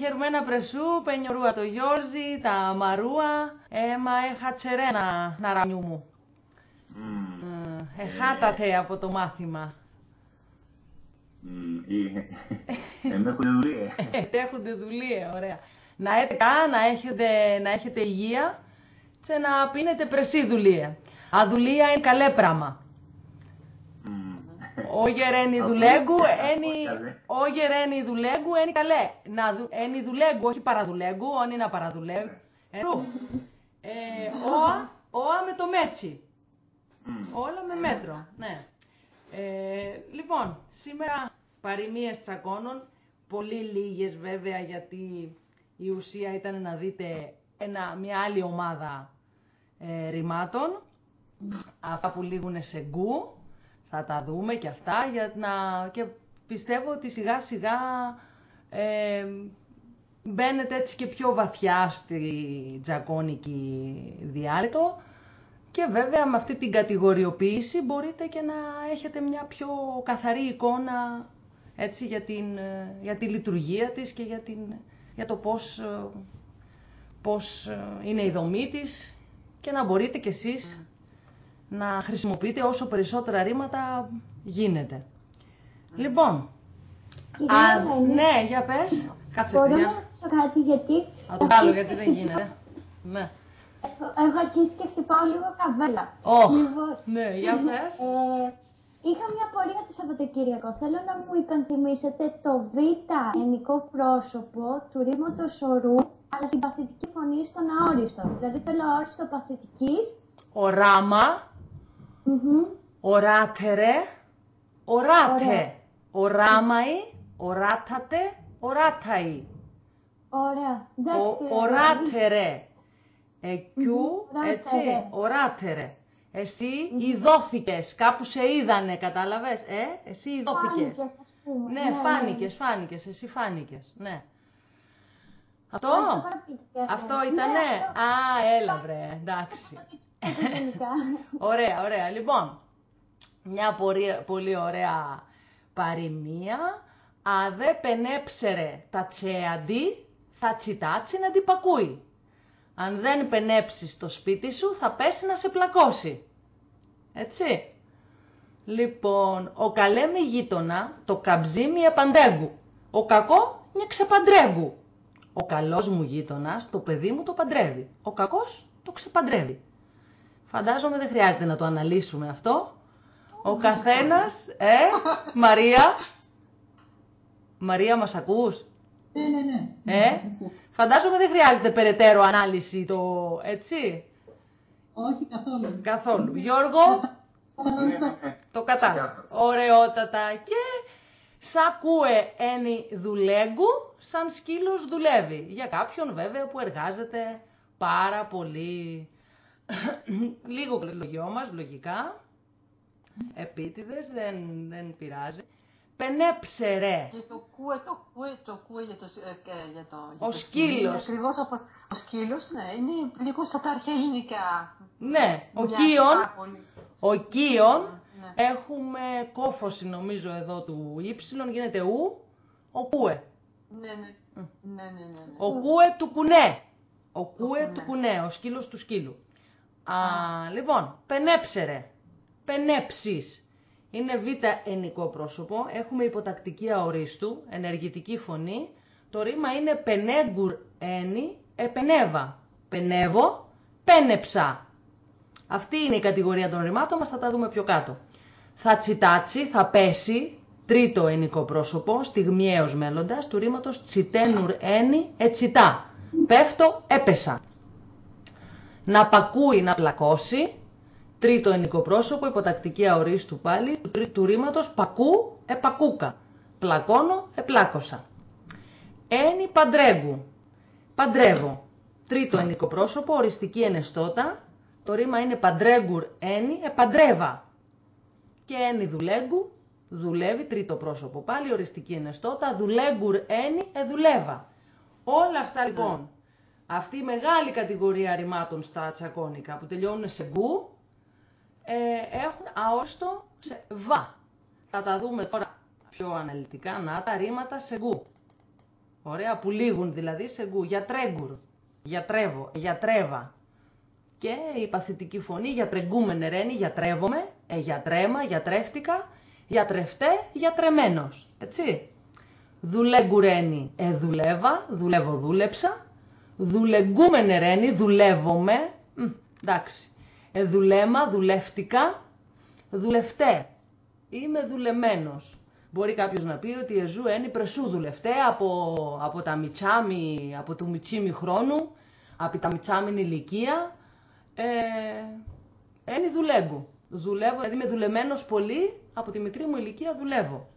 Γερμένα πρεσού, πενιορούα το γιόρζι, τα μαρούα, έμα έχατσερένα να ραμιού μου. Εχάτατε από το μάθημα. Ενέχονται δουλεία. Έχονται δουλεία, ωραία. Να έχετε κα, να έχετε, να έχετε υγεία και να πίνετε πρεσί δουλεία. Αδουλεία είναι καλέ πράγμα. Όγερ ένι δουλέγκου, ένι... Όγερ ένι δουλέγκου, ένι καλέ. Να δου... Ένι δουλέγκου, όχι παραδουλέγκου, όνει να παραδουλέγκου. Ερού. Ε, όα, όα με το μέτσι. Όλα με μέτρο, ναι. Ε, λοιπόν, σήμερα παροιμίες τσακώνων, πολύ λίγες βέβαια γιατί η ουσία ήταν να δείτε ένα, μια άλλη ομάδα ε, ρημάτων. Αυτά που λήγουν σε γκου, θα τα δούμε και αυτά για να... και πιστεύω ότι σιγά σιγά ε, μπαίνετε έτσι και πιο βαθιά στη τζακόνικη διάλυτο και βέβαια με αυτή την κατηγοριοποίηση μπορείτε και να έχετε μια πιο καθαρή εικόνα έτσι, για, την, για τη λειτουργία της και για, την, για το πώς, πώς είναι η δομή της. Και να μπορείτε κι εσείς να χρησιμοποιείτε όσο περισσότερα ρήματα γίνεται. Λοιπόν, Κυρία α, Ελένη, ναι, για πες. Κάτσε, Μπορώ παιδιά. να ρωτήσω κάτι γιατί Θα το βγάλω γιατί δεν γίνεται. Ναι. έχω, έχω αρχίσει και χτυπάω λίγο καβέλα. Ωχ, Λοιπόν, ναι, για πες. ε, είχα μια πορεία το Σαββατοκύριακο. Θέλω να μου υπενθυμίσετε το β ενικό πρόσωπο του ρήματος ορού, αλλά στην παθητική φωνή στον αόριστο. Δηλαδή θέλω αόριστο παθητικής. Οράμα, Μμμ. οράτερε, οράτε. Ωραία. Οράμαει, οράτατε, οράταει. Ωραία. Εντάξει, Ο, κύριε οράτερε. Εκιού, Μμμ, έτσι, οράτερε. οράτερε. Εσύ ειδώθηκες, κάπου σε είδανε, κατάλαβες, ε, εσύ ειδώθηκες. Φάνηκες, ας πούμε. Ναι, φάνηκες, φάνηκες, εσύ φάνηκες, ναι. Αυτό, Ευχαριστώ πάρα πολύ, κυρία αυτό Ελένη. ήτανε, Ναι, αυτό. α, έλα βρε, εντάξει. Αυτό γενικά. Ωραία, ωραία. Λοιπόν, μια πολύ, πολύ ωραία παροιμία. Αδέ πενέψερε τα τσέαντι, θα τσιτάτσι να την πακούει. Αν δεν πενέψεις το σπίτι σου, θα πέσει να σε πλακώσει. Έτσι. Λοιπόν, ο καλέ μη γείτονα, το καμπζί μη επαντέγκου. Ο κακό μια ξεπαντρέγκου. Ο καλός μου γείτονας, το παιδί μου το παντρεύει. Ο κακός το ξεπαντρεύει. Φαντάζομαι δεν χρειάζεται να το αναλύσουμε αυτό. Ο καθένας, ε, Μαρία, Μαρία μας ακούς, Ναι, ναι, ναι. ε, Σας ακούω. φαντάζομαι δεν χρειάζεται περαιτέρω ανάλυση το, έτσι, Όχι καθόλου. καθόλου. Γιώργο, Κατανοητό. το κατάλαβα. Ωραιότατα. Και σακούε ένι δουλέγκου, σαν σκύλος δουλεύει. Για κάποιον βέβαια που εργάζεται πάρα πολύ. Λίγο πληκτρολογιό μας, λογικά. Επίτηδες, δεν, δεν πειράζει. Πενέψερε. Και το κούε, το κούε, το κούε για το, ε, και για το, για Ο το σκύλος. σκύλος. Ακριβώς από, ο σκύλος, ναι, είναι λίγο στα τα αρχαία ελληνικά. Ναι, ο Μοιάζει Κίον, πάρα πολύ. ο Κίον, Ναι. έχουμε κόφωση νομίζω εδώ του ύψιλον, γίνεται ου, ο κούε. Ναι, ναι, ναι, ναι, ναι, ναι. Ο κούε του κουνέ. Ο κούε κουνέ. του κουνέ, ο σκύλος του σκύλου. Α, λοιπόν, πενέψερε. Πενέψεις. Είναι β ενικό πρόσωπο. Έχουμε υποτακτική αορίστου, ενεργητική φωνή. Το ρήμα είναι πενέγκουρ ένι, επενέβα. Πενεύω, πένεψα. Αυτή είναι η κατηγορία των ρημάτων μας, θα τα δούμε πιο κάτω. Θα τσιτάτσι, θα πέσει, τρίτο ενικό πρόσωπο, στιγμιαίος μέλλοντας, του ρήματος τσιτένουρ ένι, ετσιτά. Πέφτω, έπεσα. Να πακούει, να πλακώσει, τρίτο ενικό πρόσωπο, υποτακτική αορίστου πάλι, του, τρί- του ρήματος πακού, επακούκα. Πλακώνω, επλάκωσα. Ένι παντρέγκου. Παντρεύω. Τρίτο ενικό πρόσωπο, οριστική ενεστώτα. Το ρήμα είναι παντρέγκουρ ένι, επαντρεύα. Και ένι δουλέγκου, δουλεύει, τρίτο πρόσωπο. Πάλι οριστική ενεστώτα, δουλέγκουρ ένι, εδουλεύα. Όλα αυτά λοιπόν, αυτή η μεγάλη κατηγορία ρημάτων στα τσακώνικα που τελειώνουν σε γκου, ε, έχουν αόριστο σε βα. Θα τα δούμε τώρα πιο αναλυτικά, να τα ρήματα σε γκου. Ωραία, που λήγουν δηλαδή σε γκου. Γιατρέγκουρ, γιατρεύω, γιατρεύα. Και η παθητική φωνή, γιατρεγκούμενε ρένι, γιατρεύομαι, ε, γιατρέμα, γιατρεύτηκα, γιατρευτέ, γιατρεμένος. Έτσι. Δουλέγκουρένι, ε, δουλεύα, δουλεύω, δούλεψα. Δουλεγκούμενε ρένι, δουλεύομαι, μ, εντάξει. Ε, δουλέμα, δουλεύτηκα, δουλευτέ. Είμαι δουλεμένος. Μπορεί κάποιος να πει ότι εζού είναι πρεσού δουλευτέ από, από τα μιτσάμι, από του μιτσίμι χρόνου, από τα μιτσάμι ηλικία, ε, είναι δουλέγκου. Δουλεύω, δηλαδή είμαι δουλεμένος πολύ, από τη μικρή μου ηλικία δουλεύω.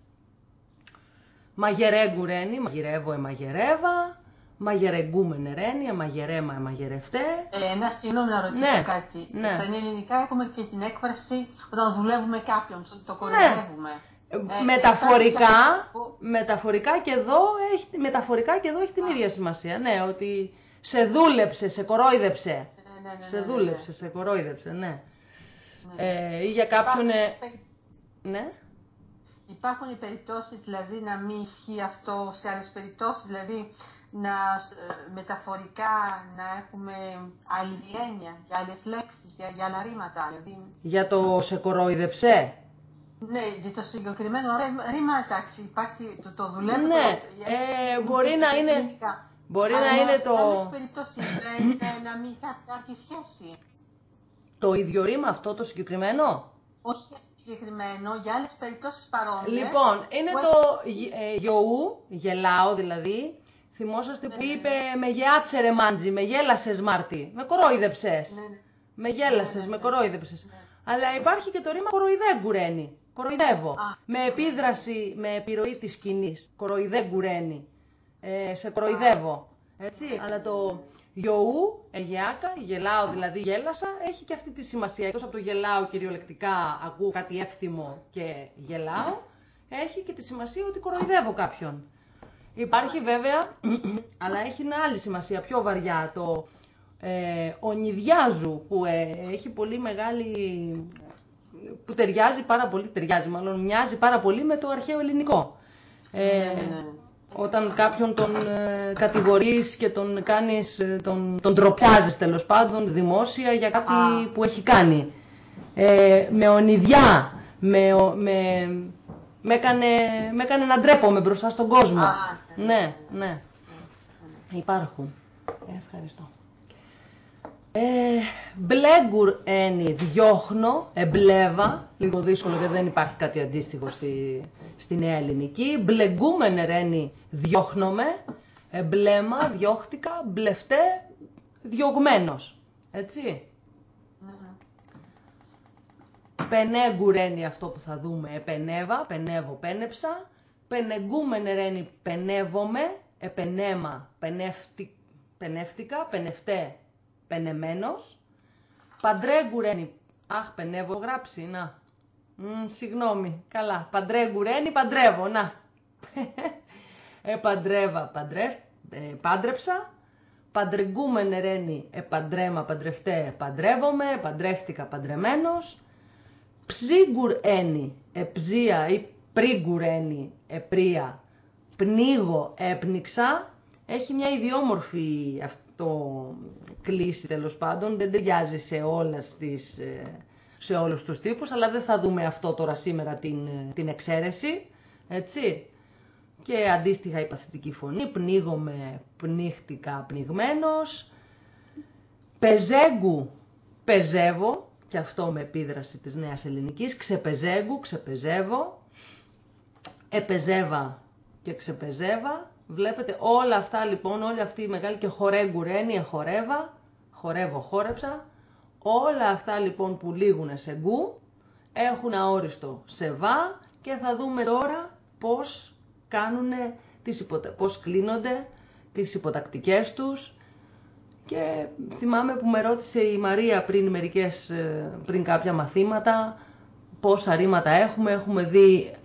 Μαγερέγκου ρένι, μαγειρεύω, εμαγερεύα, μαγερεγκούμενε ρένι, εμαγερέμα, εμαγερευτέ. Ε, να συγγνώμη να ρωτήσω Ναι, κάτι. ναι. Στα ελληνικά έχουμε και την έκφραση όταν δουλεύουμε κάποιον, το- το κοροϊδεύουμε. Ε, Ε, μεταφορικά, υπάρχει- μεταφορικά, και εδώ έχει, μεταφορικά και εδώ έχει την ίδια σημασία. Ναι, ότι σε δούλεψε, σε κορόιδεψε. Ναι, ναι, ναι, Σε ναι, ναι, δούλεψε, ναι. σε κορόιδεψε, ναι. Ναι. Ε, ή για κάποιον... ε, Υπάρχουν περι- Ναι. Υπάρχουν οι περιπτώσεις δηλαδή να μην ισχύει αυτό σε άλλες περιπτώσεις, δηλαδή να ε, μεταφορικά να έχουμε άλλη έννοια για άλλες λέξεις, για, για άλλα ρήματα. Δηλαδή, Για το σε κορόιδεψε. ναι, για το συγκεκριμένο ρέ- ρήμα, εντάξει, υπάρχει το, το δουλεύω. Ναι, το- ε, είναι μπορεί να είναι- ελληνικά. Μπορεί Αλλά να είναι σε το, άλλες περιπτώσεις πρέπει να, να μην υπάρχει σχέση. το ίδιο ρήμα αυτό το συγκεκριμένο; Όχι συγκεκριμένο, για άλλες περιπτώσεις παρόμοιες. Λοιπόν, είναι που το γε- ε, γιοού, γελάω δηλαδή. Θυμόσαστε που είπε με γεάτσερε μάντζι, με γέλασες Μάρτι, με κορόιδεψες. Ναι, ναι. Με γέλασες, Ναι, ναι, με ναι. κορόιδεψες. Ναι. Αλλά υπάρχει και το ρήμα κοροϊδέγκουρένι. Κοροϊδεύω. Α. Με επίδραση, με επιρροή της σκηνής. Κοροϊδέγκουρένι. Ε, σε κοροϊδεύω. Έτσι. Αλλά το γιοού, εγεάκα, γελάω δηλαδή γέλασα, έχει και αυτή τη σημασία. Εκτός από το γελάω κυριολεκτικά, ακούω κάτι εύθυμο και γελάω, έχει και τη σημασία ότι κοροϊδεύω κάποιον. Υπάρχει βέβαια, αλλά έχει μια άλλη σημασία, πιο βαριά, το ε, ονειδιάζου, που ε, έχει πολύ μεγάλη... που ταιριάζει πάρα πολύ, ταιριάζει μάλλον, μοιάζει πάρα πολύ με το αρχαίο ελληνικό. Ε, Ναι, ναι, ναι. Όταν κάποιον τον ε, κατηγορείς και τον κάνεις, ε, τον, τον ντροπιάζεις τέλος πάντων δημόσια για κάτι Α. που έχει κάνει. Ε, με ονειδιά, με, ο- με, με, έκανε, με έκανε να ντρέπομαι μπροστά στον κόσμο. Α, ναι, ναι, ναι. Υπάρχουν. Ε, ευχαριστώ. Ε, μπλέγκουρ ένι διώχνω, εμπλέβα, λίγο δύσκολο γιατί δεν υπάρχει κάτι αντίστοιχο στη, στη νέα ελληνική. Μπλεγκούμενε ένι διώχνομαι, εμπλέμα, διώχτηκα, μπλευτέ, διωγμένος. Έτσι. Μμμ. Πενέγκουρ ένι αυτό που θα δούμε, επενέβα, πενεύω, πένεψα. Πενεγκούμενε ρένι πενεύομαι, επενέμα, πενεύτη, πενεύτηκα, πενευτέ, πενεμένος. Παντρέγκουρένι, αχ πενεύω γράψει, να. Μμ, συγγνώμη, καλά. Παντρέγκουρένι, παντρεύω, να. ε, παντρεύα, παντρεύ, ε, πάντρεψα. Παντρεγκούμενε ρένι, επαντρέμα, παντρευτέ, παντρεύομαι, παντρεύτηκα, παντρεμένος. Ψίγκουρ ένι, εψία ή πρίγκουρ ένι, επρία, πνίγω, έπνιξα. Έχει μια ιδιόμορφη αυτό κλίση τέλος πάντων, δεν ταιριάζει σε όλες τις, ε, σε όλους τους τύπους, αλλά δεν θα δούμε αυτό τώρα σήμερα την, ε, την εξαίρεση, έτσι. Και αντίστοιχα η παθητική φωνή, πνίγομαι, πνίχτηκα, πνιγμένος. Πεζέγκου, πεζεύω, και αυτό με επίδραση της νέας ελληνικής, ξεπεζέγκου, ξεπεζεύω, επεζεύα και ξεπεζεύα. Βλέπετε όλα αυτά λοιπόν, όλη αυτή η μεγάλη και χορέγκου ρένι, εχορεύα, χορεύω, χόρεψα. Όλα αυτά λοιπόν που λήγουν σε γκου έχουν αόριστο σε βα και θα δούμε τώρα πώς κάνουν τις υποτα... πώς κλείνονται τις υποτακτικές τους και θυμάμαι που με ρώτησε η Μαρία πριν, μερικές, ε, πριν κάποια μαθήματα πόσα ρήματα έχουμε. Έχουμε δει α,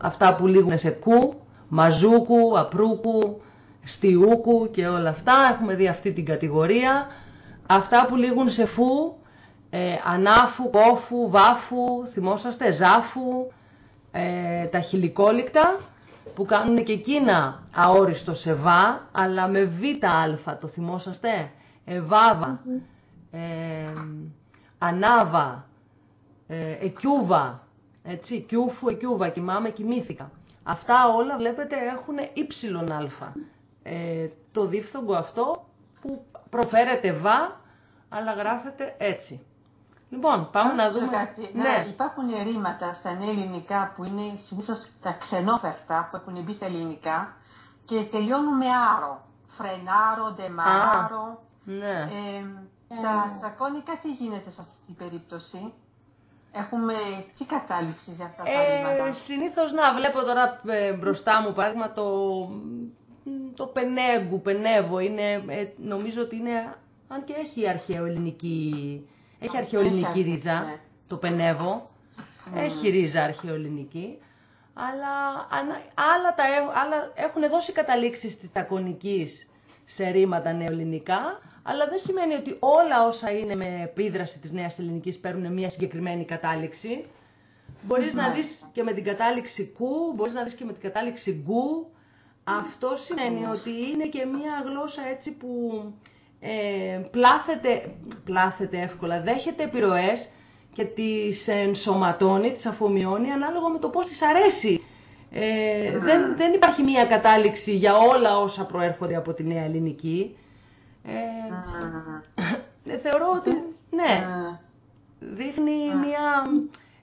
αυτά που λήγουν σε κου, μαζούκου, απρούκου, στιούκου και όλα αυτά. Έχουμε δει αυτή την κατηγορία. Αυτά που λήγουν σε φου, ε, ανάφου, κόφου, βάφου, θυμόσαστε, ζάφου, ε, τα χιλικόλικτα. που κάνουν και εκείνα αόριστο σε βα, αλλά με β αλφα, το θυμόσαστε; Εβάβα, ε, ανάβα, ε, εκιούβα, έτσι, κιούφου, εκιούβα, κοιμάμαι, κοιμήθηκα. Αυτά όλα βλέπετε έχουν ύψιλον αλφα. Ε, το δίφθογκο αυτό που προφέρεται βα, αλλά γράφεται έτσι. Λοιπόν, πάμε να δούμε. Κάτι, ναι. Υπάρχουν ρήματα στα νέα ελληνικά που είναι συνήθως τα ξενόφερτα που έχουν μπει στα ελληνικά και τελειώνουν με άρο. Φρενάρο, ντεμαράρο. Ναι. Ε, στα τσακώνικα τι γίνεται σε αυτή την περίπτωση. Έχουμε τι κατάληξη για αυτά τα Ε, ρήματα. συνήθως, να, βλέπω τώρα ε, μπροστά μου, παράδειγμα, το, το πενέγκου, πενεύω, είναι, ε, νομίζω ότι είναι, αν και έχει αρχαιοελληνική, έχει αρχαιοελληνική έχει, ρίζα, ναι. το πενεύω, έχει ρίζα αρχαιοελληνική, αλλά ανα- άλλα, τα, έ- άλλα έχουν δώσει καταλήξεις της τσακωνικής σε ρήματα νεοελληνικά, αλλά δεν σημαίνει ότι όλα όσα είναι με επίδραση της νέας ελληνικής παίρνουν μια συγκεκριμένη κατάληξη. Μπορείς να δεις και με την κατάληξη κου, μπορείς να δεις και με την κατάληξη γκου. Αυτό σημαίνει ότι είναι και μία γλώσσα έτσι που ε, πλάθεται, πλάθεται εύκολα, δέχεται επιρροές και τις ενσωματώνει, τις αφομοιώνει ανάλογα με το πώς της αρέσει. Ε, δεν, δεν υπάρχει μία κατάληξη για όλα όσα προέρχονται από τη νέα ελληνική. Ε, θεωρώ ότι, ναι, δείχνει μια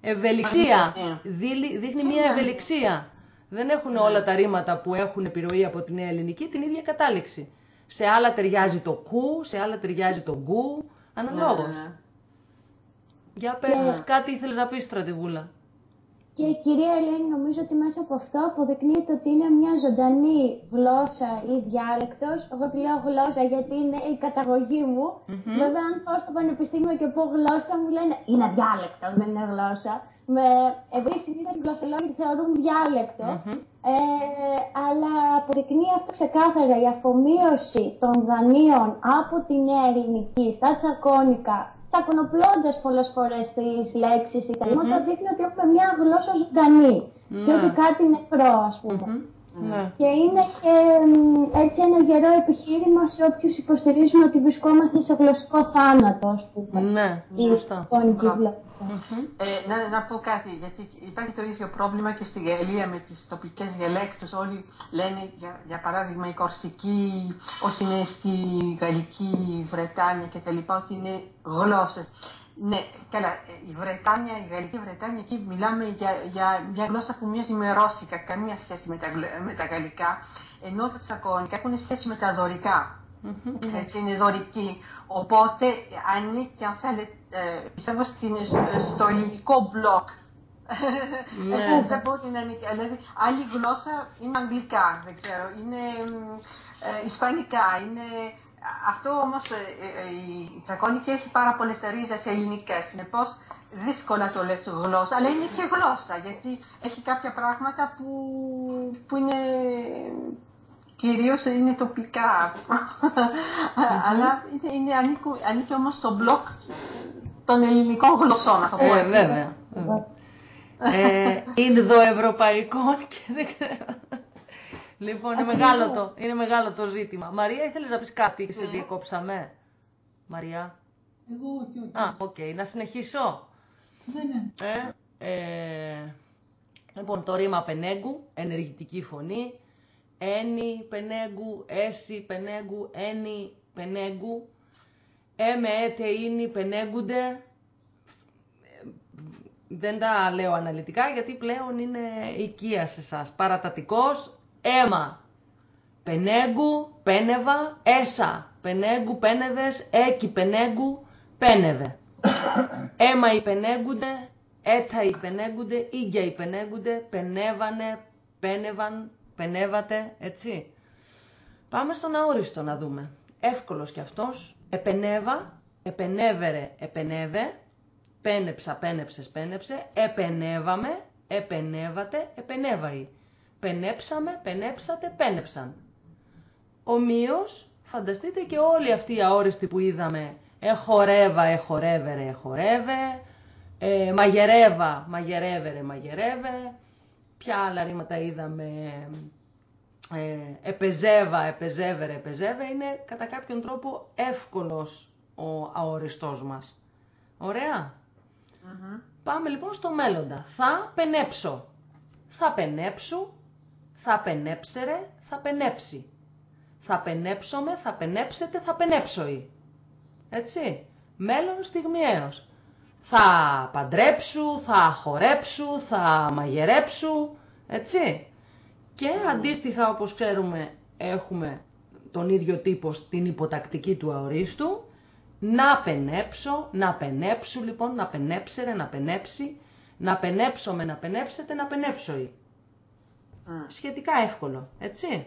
ευελιξία. Ευελιξία. Δίλη- Δείχνει μια ευελιξία. Δεν έχουν όλα τα ρήματα που έχουν επιρροή από τη νέα ελληνική την ίδια κατάληξη. Σε άλλα ταιριάζει το κου, σε άλλα ταιριάζει το γκου, αναλόγως. Ναι, ναι. Για πες, κάτι ήθελες να πεις, Στρατηγούλα. Και κυρία Ελένη, νομίζω ότι μέσα από αυτό αποδεικνύεται ότι είναι μια ζωντανή γλώσσα ή διάλεκτος. Εγώ τη λέω γλώσσα γιατί είναι η καταγωγή μου. Βέβαια, αν πάω στο πανεπιστήμιο και πω γλώσσα, μου λένε είναι διάλεκτος, δεν είναι γλώσσα. Με ευρύ συνήθως οι γλωσσολόγοι τη θεωρούν διάλεκτο. Ε, αλλά αποδεικνύει αυτό ξεκάθαρα η αφομοίωση των δανείων από τη νέα ελληνική στα τσακώνικα, τσακωνοποιώντας πολλές φορές τις λέξεις ή τα ρήματα, δείχνει ότι έχουμε μια γλώσσα ζωντανή. Και όχι κάτι νεκρό, ας πούμε. Ναι. Και είναι και μ, έτσι ένα γερό επιχείρημα σε όποιους υποστηρίζουν ότι βρισκόμαστε σε γλωσσικό θάνατο, ας πούμε. Ναι, Η σωστά. εικόνικη γλώσσα. Ε, να, να πω κάτι, γιατί υπάρχει το ίδιο πρόβλημα και στη Γαλλία με τις τοπικές διαλέκτους. Όλοι λένε, για, για παράδειγμα, η Κορσική, όσοι είναι στη Γαλλική Βρετάνια και τα λοιπά, ότι είναι γλώσσες. Ναι, καλά, ε, η Βρετάνια, η Γαλλική Βρετάνια, εκεί μιλάμε για, για μια γλώσσα που μοιάζει με ρώσικα, καμία σχέση με τα, γλ- με τα γαλλικά, ενώ τα τσακώνικα έχουν σχέση με τα δωρικά. Έτσι είναι δωρική. Οπότε ανήκει, αν θέλετε, ε, πιστεύω στην, στο ελληνικό μπλοκ. Ναι. δεν μπορεί να είναι. Δηλαδή, άλλη γλώσσα είναι αγγλικά, δεν ξέρω. Είναι μ, ε, ισπανικά. Είναι... Αυτό όμως η τσακώνικη έχει πάρα πολλές ρίζε ελληνικές. Συνεπώς, δύσκολα το λες γλώσσα, αλλά είναι και γλώσσα γιατί έχει κάποια πράγματα που, που είναι κυρίως είναι τοπικά. αλλά είναι, είναι, ανήκει, ανήκει όμως στο μπλοκ των ελληνικών γλωσσών, να το πω Ε, έτσι. βέβαια. ε, Ινδοευρωπαϊκών και δεν ξέρω. Λοιπόν, είναι μεγάλο, το, είναι μεγάλο το ζήτημα. Μαρία, ήθελες να πεις κάτι και σε διακόψαμε; Μαρία. Εγώ όχι, όχι. Α, οκ. Να συνεχίσω. Ναι, ναι. Ε, ε, λοιπόν, το ρήμα πενέγκου, ενεργητική φωνή. Ένι πενέγκου, έσι πενέγκου, ένι πενέγκου. Έμε έτε ίνι πενέγκουντε. Δεν τα λέω αναλυτικά γιατί πλέον είναι οικία σε εσάς. Παρατατικός, αίμα. Πενέγκου, πένεβα, έσα. Πενέγκου, πένεβες, έκι πενέγκου, πένεβε. Έμα υπενέγκουνται, έτα υπενέγκουνται, ίγκια υπενέγκουνται, πενέβανε, πένεβαν, πενέβατε, έτσι. Πάμε στον αόριστο να δούμε. Εύκολος κι αυτός. Επενέβα, επενέβερε, επενέβε, πένεψα, πένεψες, πένεψε, επενέβαμε, επενέβατε, επενέβαει. Πενέψαμε, πενέψατε, πένεψαν. Ομοίως, φανταστείτε και όλοι αυτοί οι αόριστοι που είδαμε. Εχορεύα, εχορεύερε, εχορεύε. Ε, μαγερεύα, μαγερεύερε, μαγερεύε. Ποια άλλα ρήματα είδαμε. Ε, επεζέβα, επεζέβερε, επεζέβε. Είναι κατά κάποιον τρόπο εύκολος ο αοριστός μας. Ωραία. Πάμε λοιπόν στο μέλλοντα. Θα πενέψω. Θα πενέψου, θα πενέψερε, θα πενέψει. Θα πενέψομαι, θα πενέψετε, θα πενέψωει. Έτσι. Μέλλον στιγμιαίος. Θα παντρέψου, θα χορέψου, θα μαγειρέψου. Έτσι. Και αντίστοιχα όπως ξέρουμε έχουμε τον ίδιο τύπο στην υποτακτική του αορίστου. Να πενέψω, να πενέψου λοιπόν, να πενέψερε, να πενέψει, να πενέψομαι, να πενέψετε, να πενέψωει. Σχετικά εύκολο, έτσι.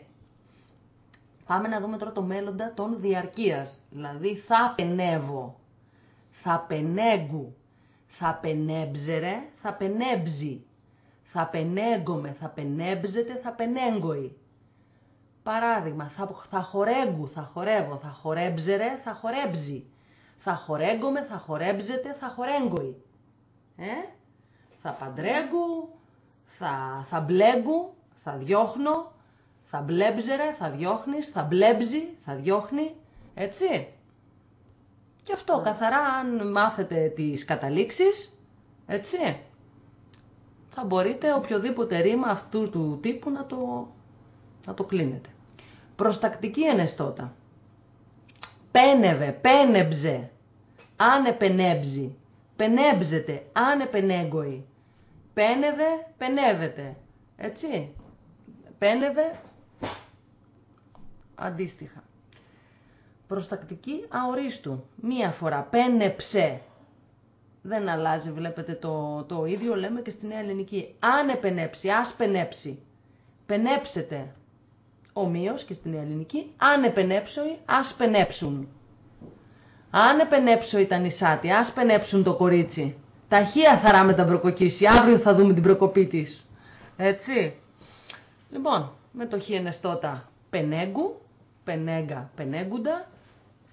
Πάμε να δούμε τώρα το μέλλοντα των διαρκείας. Δηλαδή θα πενεύω, θα πενέγκου, θα πενέμψερε, θα πενέμψει. Θα πενέγκομαι, θα πενέμψετε, θα πενέγκοει. Παράδειγμα, θα, θα χορέγκου, θα χορεύω, θα χορέμψερε, θα χορέμψει. Θα χορέγκομαι, θα χορέμψετε, θα χορέγκοει. Ε; Θα παντρέγκου, θα, θα μπλέγκου, θα διώχνω, θα μπλέμψερε, θα διώχνεις, θα μπλέμψει, θα διώχνει, έτσι. Και αυτό καθαρά αν μάθετε τις καταλήξεις, έτσι, θα μπορείτε οποιοδήποτε ρήμα αυτού του τύπου να το, να το κλείνετε. Προστακτική ενεστώτα. Πένευε, πένεψε, άνε πενέμψει, πενέμψετε, άνε πενέγκοη. Πένευε, πενεύεται, έτσι. Πένευε, αντίστοιχα. Προστακτική αορίστου. Μία φορά πένεψε. Δεν αλλάζει, βλέπετε το, το ίδιο λέμε και στη Νέα Ελληνική. Αν επενέψει, ας πενέψει. Πενέψετε. Ομοίως και στη Νέα Ελληνική. Αν επενέψωει, ας πενέψουν. Αν επενέψω τα νησάτη, ας πενέψουν το κορίτσι. Ταχεία θα ράμε τα μπροκοκίση. Αύριο θα δούμε την προκοπή της. Έτσι. Λοιπόν, με το χιενεστότα πενέγκου, πενέγκα, πενέγκουντα,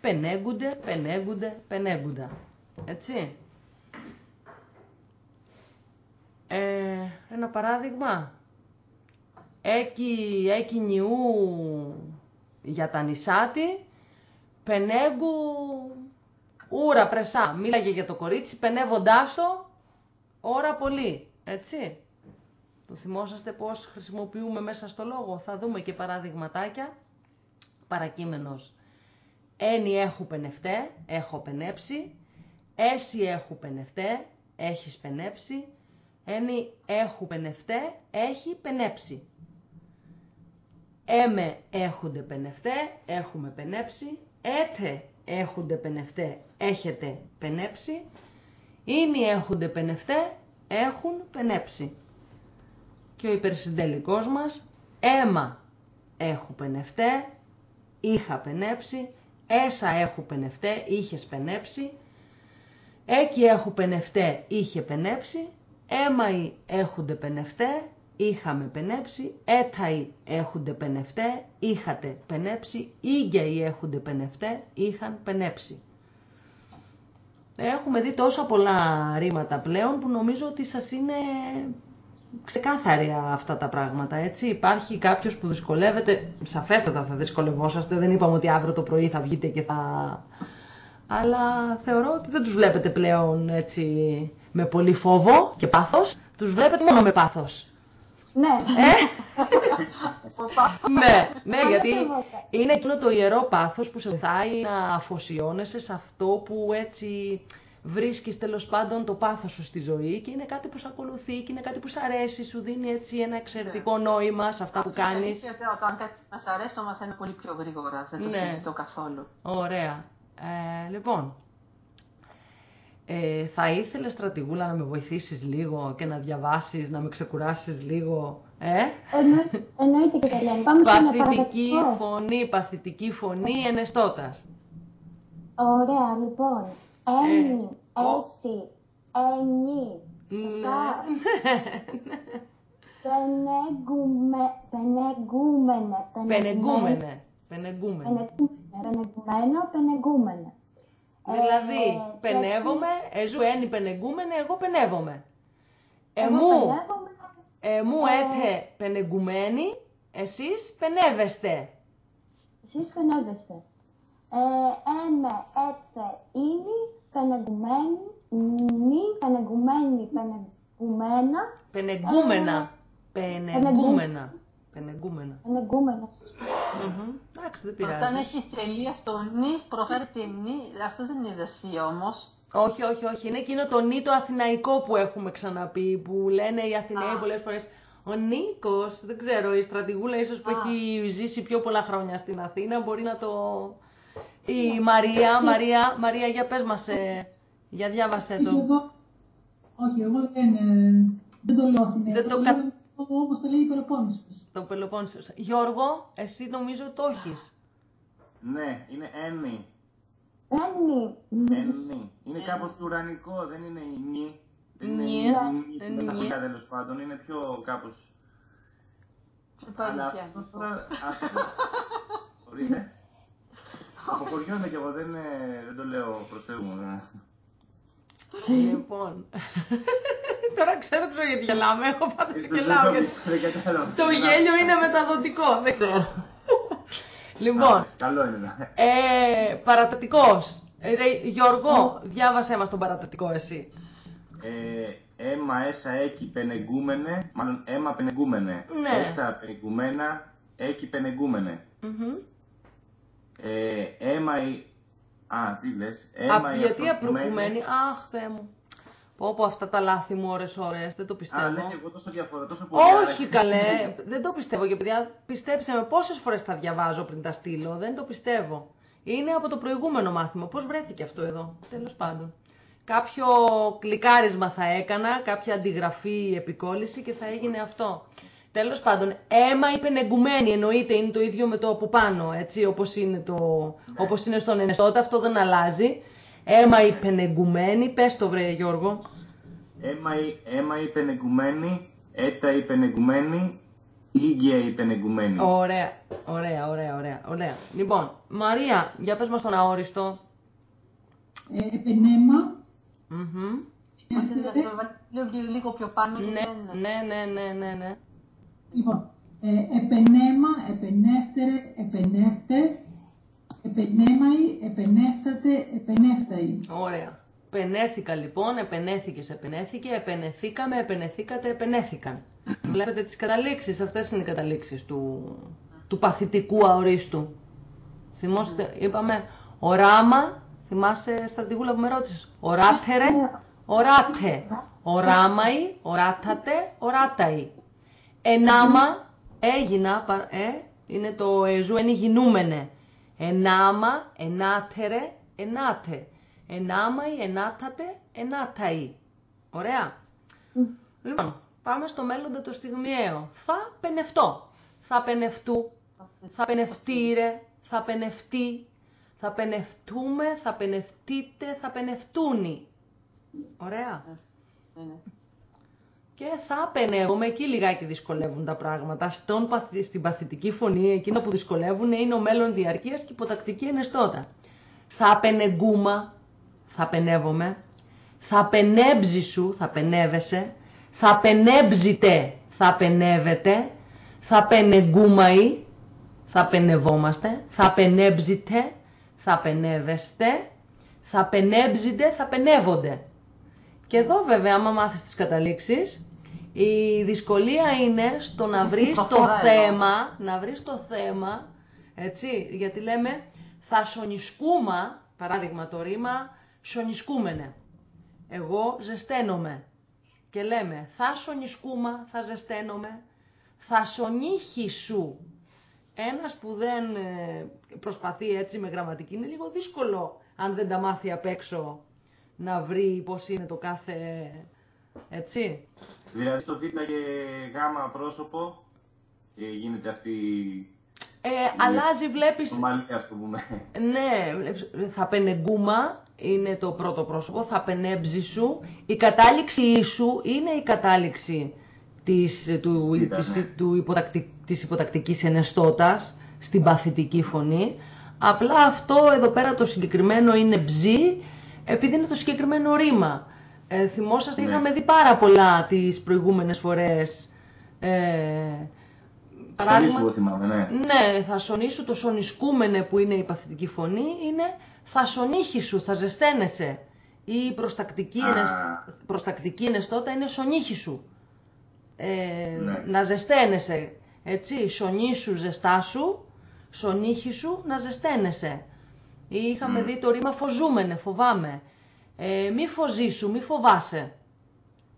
πενέγκουντε, πενέγκουντε, πενέγκουντα. Έτσι. Ε, ένα παράδειγμα. Έκι, έκι νιού για τα νησάτη, πενέγκου ούρα πρεσά. Μίλαγε για το κορίτσι, πενεύοντάς το, ώρα πολύ. Έτσι. Το θυμόσαστε πώς χρησιμοποιούμε μέσα στο λόγο; Θα δούμε και παραδειγματάκια. Παρακείμενος. Ένι έχω πενευτέ, έχω πενέψει. Έσι έχω πενευτέ, έχεις πενέψει. Ένι έχω πενευτέ, έχει πενέψει. Έμε έχονται πενευτέ, έχουμε πενέψει. Έτε έχονται πενευτέ, έχετε πενέψει. Ήνι έχονται πενευτέ, έχουν πενέψει και ο υπερσυντελικός μας αίμα έχω πενευτέ, είχα πενέψει, έσα έχω πενευτέ, είχες πενέψει, έκι έχω πενευτέ, είχε πενέψει, έμαοι έχονται πενευτέ, είχαμε πενέψει, έταοι έχονται πενευτέ, είχατε πενέψει, ίγκαιοι έχονται πενευτέ, είχαν πενέψει. Έχουμε δει τόσα πολλά ρήματα πλέον που νομίζω ότι σας είναι ξεκάθαρη αυτά τα πράγματα, έτσι. Υπάρχει κάποιος που δυσκολεύεται, σαφέστατα θα δυσκολευόσαστε, δεν είπαμε ότι αύριο το πρωί θα βγείτε και θα... Αλλά θεωρώ ότι δεν τους βλέπετε πλέον έτσι με πολύ φόβο και πάθος, τους βλέπετε μόνο με πάθος. Ναι. Ε; ναι, ναι, γιατί είναι εκείνο το ιερό πάθος που σε βοηθάει να αφοσιώνεσαι σε αυτό που έτσι βρίσκεις τέλος πάντων το πάθος σου στη ζωή και είναι κάτι που σε ακολουθεί και είναι κάτι που σου αρέσει, σου δίνει έτσι ένα εξαιρετικό ναι. νόημα σε αυτά που κάνεις. Ναι, όταν κάτι μας αρέσει το μαθαίνω πολύ πιο γρήγορα, δεν το ναι. συζητώ καθόλου. Ωραία. Ε, λοιπόν, ε, θα ήθελες στρατηγούλα να με βοηθήσεις λίγο και να διαβάσεις, να με ξεκουράσεις λίγο, ε; εννοείται και τα Πάμε παθητική φωνή, παθητική φωνή ενεστώτας. Ωραία, λοιπόν. Ένι, έσι, ένι. Σωστά. Πενεγκούμενε. Πενεγκούμενε. Πενεγκούμενε. Πενεγκούμενο, πενεγκούμενε. Δηλαδή, ε, πενεύομαι, εζού ένι πενεγκούμενε, εγώ πενεύομαι. Εμού. Ε, μου Ε. έτε πενεγκουμένη, εσείς πενεύεστε. Εσείς πενεύεστε. Ε, έμε, έτε, ίνι, πενεγκουμένη, νι, πενεγκουμένη, πενεγκουμένα, Πενεγκούμενα. Πενεγκούμενα. Πενεγκούμενα. πενεγκούμενα. Μμμ. Εντάξει, δεν Όταν πειράζει. έχει τελεία στο νη, προφέρεται νη, αυτό δεν είναι δεσία όμως. Όχι, όχι, όχι. Είναι εκείνο το νη το αθηναϊκό που έχουμε ξαναπεί, που λένε οι Αθηναίοι Α. πολλές φορές. Ο Νίκος, δεν ξέρω, η στρατηγούλα ίσως που Α. έχει ζήσει πιο πολλά χρόνια στην Αθήνα, μπορεί να το... Η Μαρία, Μαρία, Μαρία, για πες μας, ε, για διάβασέ Ίσως το. εγώ, όχι, εγώ δεν, ε, δεν το λέω Αθηναία. Δεν το το κα- λέω όπως το λέει η Πελοπόννησος. Το Πελοπόννησος. Γιώργο, εσύ νομίζω το έχεις. Ναι, είναι ένι. Ένι, Ένι. Είναι κάπως ουρανικό, δεν είναι η νη. Δεν είναι Νι, η νη ε, με τα νι. φιλιά τέλος πάντων. Είναι πιο κάπως... Πιο Αλλά αυτό παρησιάνικο. τώρα... αυτό- Ορίστε. Από χωριό είμαι κι εγώ, δεν, ε, δεν το λέω προς Θεού. ε. λοιπόν, τώρα ξέρω, δεν ξέρω γιατί γελάμε, εγώ πάντως Δεν- γελάω. δεν- γιατί δεν κατάλαβα. Το γέλιο είναι μεταδοτικό, δεν ξέρω. Λοιπόν, Καλό είναι. ναι. ε, παρατατικός. Ε, ρε, Γιώργο, διάβασέ μας τον παρατατικό εσύ. Ε, αίμα, έσα, έκι, πενεγκούμενε. Μάλλον αίμα, πενεγκούμενε. Ναι. Έσα, πενεγκούμενα, έκι, πενεγκούμενε. Μμμ. Ε, αίμα, η... Α, τι λες. Α, Αίμα, η γιατί απροκουμένη- απροκουμένη, αχ Θεέ μου. Πω πω αυτά τα λάθη μου ώρες ώρες, δεν το Α, πιστεύω. λέγε εγώ τόσο διαφορά, τόσο πολύ. Όχι άρεσε. καλέ, δεν το πιστεύω και παιδιά, πιστέψτε με πόσες φορές τα διαβάζω πριν τα στείλω, δεν το πιστεύω. Είναι από το προηγούμενο μάθημα, πώς βρέθηκε αυτό εδώ, τέλος πάντων. Κάποιο κλικάρισμα θα έκανα, κάποια αντιγραφή, επικόλληση και θα έγινε αυτό. Τέλος πάντων, αίμα υπενεγκουμένη εννοείται είναι το ίδιο με το από πάνω, έτσι, όπως είναι, το, όπως είναι στον ενεστώτα, αυτό δεν αλλάζει. Αίμα υπενεγκουμένη, πες το βρε Γιώργο. Αίμα, η- αίμα, η πενεγκουμένη, έτα, η πενεγκουμένη, ήγια, η πενεγκουμένη. Ωραία, ωραία, ωραία, ωραία, ωραία. Λοιπόν, Μαρία, για πες μας τον αόριστο. Ε, επενέμα, Μμμ. Μας είναι να το βάλει λίγο, λίγο πιο πάνω γιατί Ναι, δεν ναι, ναι, ναι, ναι, ναι. Λοιπόν, ε, επενέμα, επενέφτερε, επενέφτε, επενέμαει, επενέφτατε, επενέφταει. Ωραία. Πενέθηκα λοιπόν, επενέθηκες, επενέθηκε, επενεθήκαμε, επενεθήκατε, επενέθηκαν. Βλέπετε τις καταλήξεις, αυτές είναι οι καταλήξεις του, του παθητικού αορίστου. Θυμόστε, είπαμε, οράμα, θυμάσαι στρατηγούλα που με ρώτησες, οράτερε, οράτε, οράμαει, οράτατε, οράταει. Ενάμα, έγινα, πα- ε, είναι το εζού, είναι γινούμενε. Ενάμα, ενάτερε, ενάτε. Ενάμαει, ενάτατε, ενάταει. Ωραία. Λοιπόν, πάμε στο μέλλοντα το στιγμιαίο. Θα πενευτώ. Θα πενευτού. Θα πενευτήρε. Θα πενευτεί. Θα πενευτούμε. Θα πενευτείτε. Θα πενευτούνι. Ωραία. Είναι. Και θα πενεύομαι, εκεί λιγάκι δυσκολεύουν τα πράγματα. Στον, παθη- στην παθητική φωνή, εκείνο που δυσκολεύουν είναι ο μέλλον διαρκείας και υποτακτική ενεστώτα. Θα πενεγκούμα, θα πενεύομαι. Θα πενέψει σου, θα πενεύεσαι. Θα πενέψετε, θα πενεύετε. Θα πενεγκούμαει, θα πενευόμαστε. Θα πενέψετε, θα πενεύεστε. Θα πενέψετε, θα πενεύονται. Και εδώ βέβαια, άμα μάθεις τις καταλήξεις, η δυσκολία είναι στο να βρεις το προφορά εδώ. θέμα, να βρεις το θέμα, έτσι, γιατί λέμε θα σονισκούμα, παράδειγμα το ρήμα, σονισκούμενε. Εγώ ζεσταίνομαι. Και λέμε θα σονισκούμα, θα ζεσταίνομαι, θα σονίχει σου. Ένας που δεν ε, προσπαθεί έτσι με γραμματική είναι λίγο δύσκολο αν δεν τα μάθει απ' έξω να βρει πώς είναι το κάθε έτσι. Δηλαδή στο Β και Γ πρόσωπο ε, γίνεται αυτή η Ε, αλλάζει βλέπεις, ομαλία, ας το πούμε. ναι, βλέπεις, θα πενεγκούμα είναι το πρώτο πρόσωπο, θα πενέμψει σου. Η κατάληξη σου είναι η κατάληξη της, του, Ήταν, της, ναι. του υποτακτι, της υποτακτικής ενεστώτας στην παθητική φωνή. Απλά αυτό εδώ πέρα το συγκεκριμένο είναι ψι, επειδή είναι το συγκεκριμένο ρήμα. Ε, θυμόσαστε, Ναι. είχαμε δει πάρα πολλά τις προηγούμενες φορές Ε, Παράδειγμα, εγώ θυμάμαι, ναι. Ναι, θα σονίσου το σονισκούμενε που είναι η παθητική φωνή, είναι θα σονίχει σου, θα ζεσταίνεσαι. Ή η προστακτική, προστακτική ενεστώτα είναι σονίχη σου. Ε, ναι. Να ζεσταίνεσαι, έτσι, σονίσου, ζεστάσου, σονίχη σου, να ζεσταίνεσαι. Ή είχαμε δει το ρήμα φοζούμενε, φοβάμαι. Ε, μη φωζήσου, μη φοβάσαι.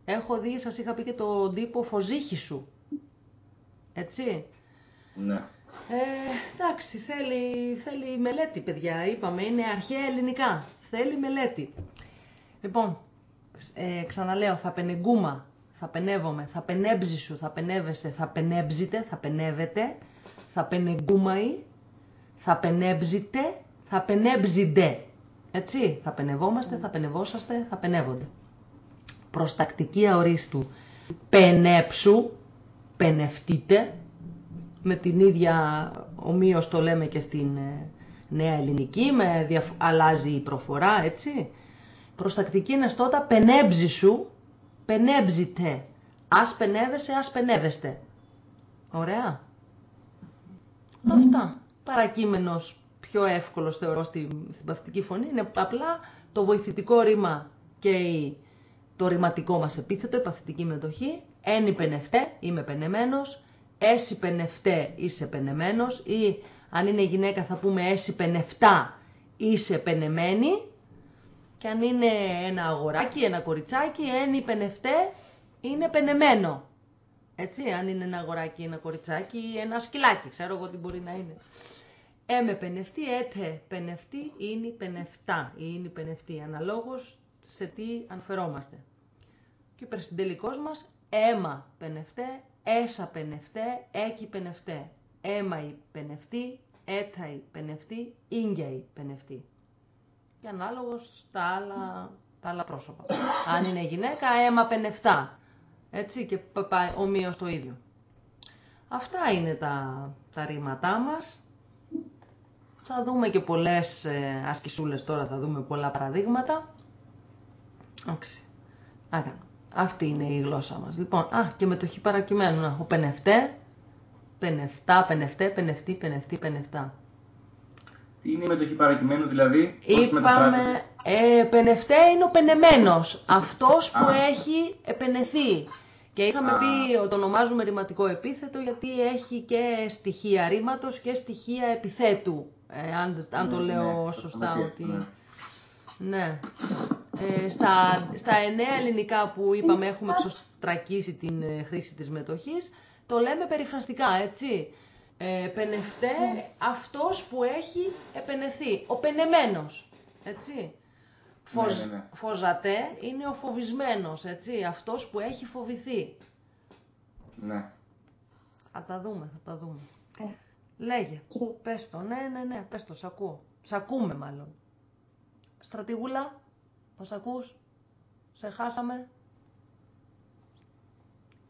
Έχω δει, σας είχα πει και το τύπο φωζίχη σου. Έτσι. Ναι. Ε, εντάξει, θέλει, θέλει μελέτη, παιδιά. Είπαμε, είναι αρχαία ελληνικά. Θέλει μελέτη. Λοιπόν, ε, ξαναλέω, θα πενεγκούμα, θα πενεύομαι, θα πενέψει σου, θα πενεύεσαι, θα πενέψετε, θα πενεύετε, θα πενεγκούμαει, θα πενέψετε, θα πενέψετε. Έτσι, θα πενευόμαστε, θα πενευόσαστε, θα πενεύονται. Προστακτική αορίστου. Πενέψου, πενευτείτε, με την ίδια ομοίως το λέμε και στην ε, νέα ελληνική, με αλλάζει η προφορά, έτσι. Προστακτική είναι στότα πενέψει σου, πενέψιτε. Ας πενεύεσαι, ας πενεύεστε. Ωραία. Αυτά. Παρακείμενος πιο εύκολος θεωρώ στην, στην παθητική φωνή είναι απλά το βοηθητικό ρήμα και η, το ρηματικό μας επίθετο, η παθητική μετοχή. Ένι πενευτέ, είμαι πενεμένος. Έσυ πενευτέ, είσαι πενεμένος. Ή αν είναι γυναίκα θα πούμε έσυ πενεφτά, είσαι πενεμένη. Και αν είναι ένα αγοράκι, ένα κοριτσάκι, ένι πενευτέ, είναι πενεμένο. Έτσι, αν είναι ένα αγοράκι, ένα κοριτσάκι ή ένα σκυλάκι, ξέρω εγώ τι μπορεί να είναι. Έμε πενευτή, έτε πενευτή, είναι πενεφτά ή είναι πενευτή, αναλόγως σε τι ανφερόμαστε. Και ο υπερσυντελικός μας, αίμα πενευτέ, έσα πενευτέ, έκι πενευτέ. Έμα η πενευτή, έτα η πενευτή, ίγκια η πενευτή. Και ανάλογος τα άλλα, τα άλλα πρόσωπα. Αν είναι γυναίκα, αίμα πενεφτά. Έτσι και ομοίως το ίδιο. Αυτά είναι τα, τα ρήματά μας. Θα δούμε και πολλές ε, ασκησούλες τώρα, θα δούμε πολλά παραδείγματα. Όχι. Άρα, αυτή είναι η γλώσσα μας. Λοιπόν, α, και με το χ παρακειμένου, να, ο πενευτέ, πενεφτά, πενευτέ, πενευτή, πενευτή, πενεφτά. Τι είναι η μετοχή παρακειμένου, δηλαδή, πώς Είπαμε, ε, πενευτέ είναι ο πενεμένος, αυτός που έχει επενεθεί. Και είχαμε πει ότι το ονομάζουμε ρηματικό επίθετο γιατί έχει και στοιχεία ρήματος και στοιχεία επιθέτου. Ε, αν, αν το ναι, λέω ναι, σωστά ότι... Ναι. ναι. Ε, στα, στα εννέα ελληνικά που είπαμε έχουμε εξωστρακίσει την ε, χρήση της μετοχής, το λέμε περιφραστικά, έτσι. Ε, πενευτέ, αυτός που έχει επενεθεί, ο πενεμένος, έτσι. Φοζ, Φοζατέ είναι ο φοβισμένος, έτσι, αυτός που έχει φοβηθεί. Ναι. Θα τα δούμε, θα τα δούμε. Λέγε. Πες το. Ναι, ναι, ναι. Πες το. Σ' ακούω. Σ' ακούμε μάλλον. Στρατηγούλα. Μας ακούς; Σε χάσαμε;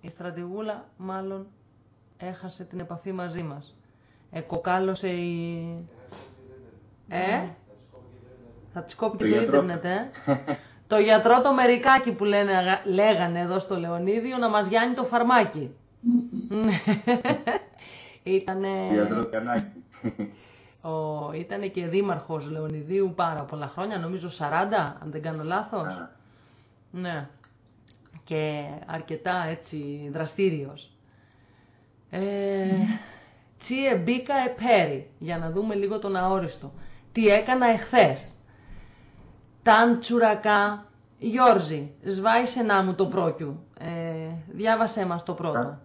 Η στρατηγούλα μάλλον έχασε την επαφή μαζί μας. Εκοκάλωσε η... Ε, θα της κόπει και το ίντερνετ, ε. το γιατρό το μερικάκι που λένε, λέγανε εδώ στο Λεωνίδιο να μας γιάνει το φαρμάκι. Ήτανε... Ο, ήτανε και δήμαρχος Λεωνιδίου πάρα πολλά χρόνια, νομίζω 40, αν δεν κάνω λάθος. Ναι. Και αρκετά έτσι δραστήριος. Ε, Τσίε μπήκα επέρι, για να δούμε λίγο τον αόριστο. Τι έκανα εχθές. Ταν τσουρακά, Γιώργη, σβάισε να μου το πρόκειου. Ε, διάβασέ μας το πρώτο